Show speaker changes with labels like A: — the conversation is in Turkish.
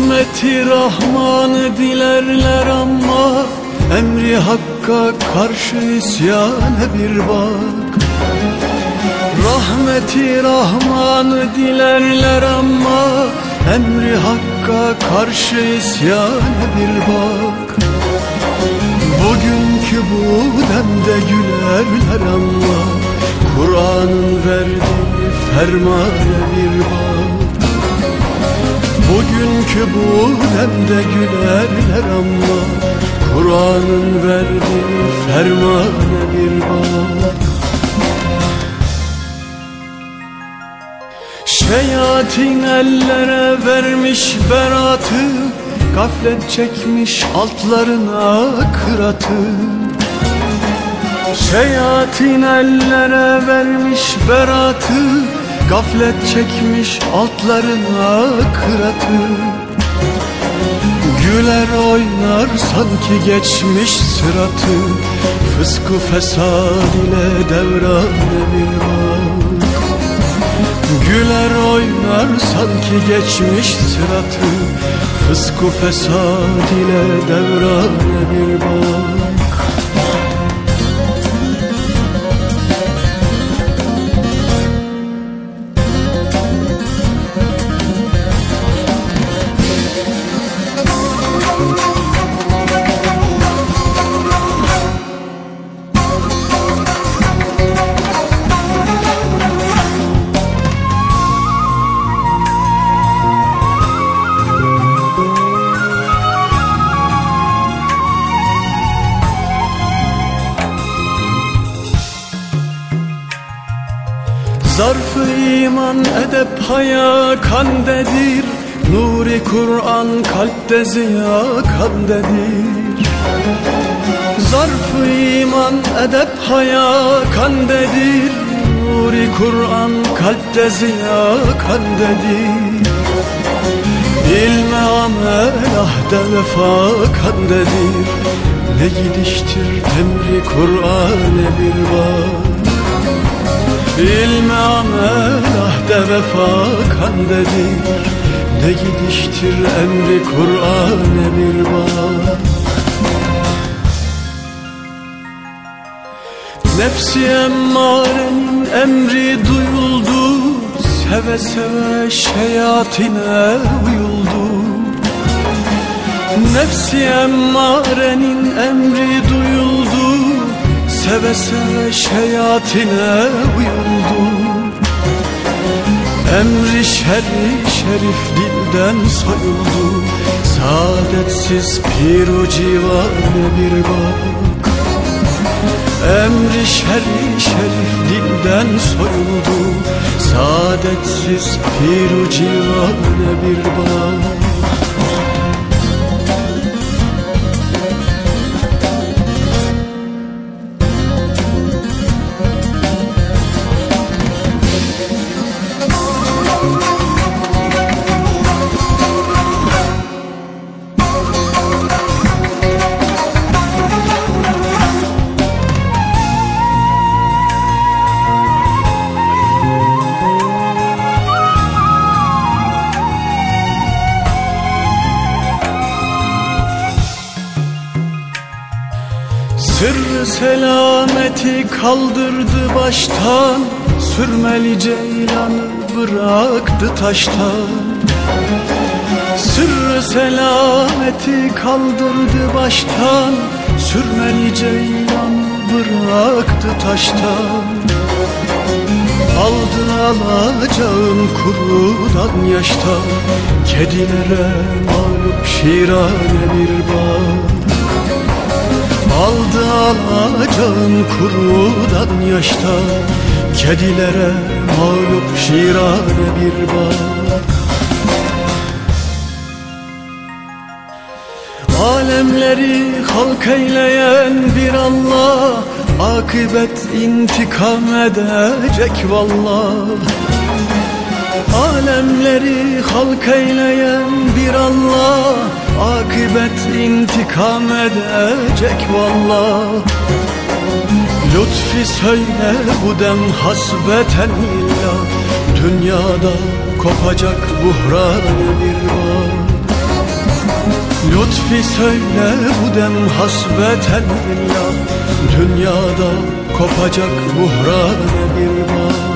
A: Rahmeti Rahman'ı dilerler ama Emri Hakk'a karşı isyana bir bak. Rahmeti Rahman'ı dilerler ama Emri Hakk'a karşı isyana bir bak. Bugünkü bu demde gülerler ama Kur'an'ın verdiği fermana bir bak Bugünkü bu demde gülerler ama Kur'an'ın verdiği fermana bir bak Şeyatin ellere vermiş beratı Gaflet çekmiş altlarına kıratı. Şeyatin ellere vermiş beratı Gaflet çekmiş altlarına kıratı. Güler oynar sanki geçmiş sıratı. Fıskı fesad ile devrane bir bak Güler oynar sanki geçmiş sıratı. Fıskı fesad ile devrane bir bak Zarfı iman edep haya kandedir. Nuri Kur'an kalpte ziya kandedir. Zarfı iman edep haya kandedir. Nuri Kur'an kalpte ziya kandedir. İlme amel ahde vefa kandedir. Ne gidiştir emri Kur'an'e bir bak İlme amel ahde vefa kandedir Ne gidiştir emri Kur'an'e bir bak Nefsi emmarenin emri duyuldu. Seve seve şeyatine uyuldu. Nefsi emmarenin emri Seve seve şeyatine uyuldu. Emri şerri şerif dilden soyuldu. Saadetsiz piru civane bir bak. Emri şerri şerif dilden soyuldu. Saadetsiz piru civane bir bak Sırrı selameti kaldırdı baştan Sürmeli ceylanı bıraktı taştan. Sırrı selameti kaldırdı baştan Sürmeli ceylanı bıraktı taştan. Aldı alacağın kurudan yaştan Kedilere mağlup şirane bir bağ Aldı alacağın kurudan yaşta Kedilere mağlup şirane bir bağ. Alemleri halk eyleyen bir Allah Akıbet intikam edecek vallah Alemleri halk eyleyen bir Allah Akıbet intikam edecek vallah Lütfi söyle bu dem hasbeten lillah Dünyada kopacak buhran bir var Lütfi söyle bu dem hasbeten lillah Dünyada kopacak buhran bir var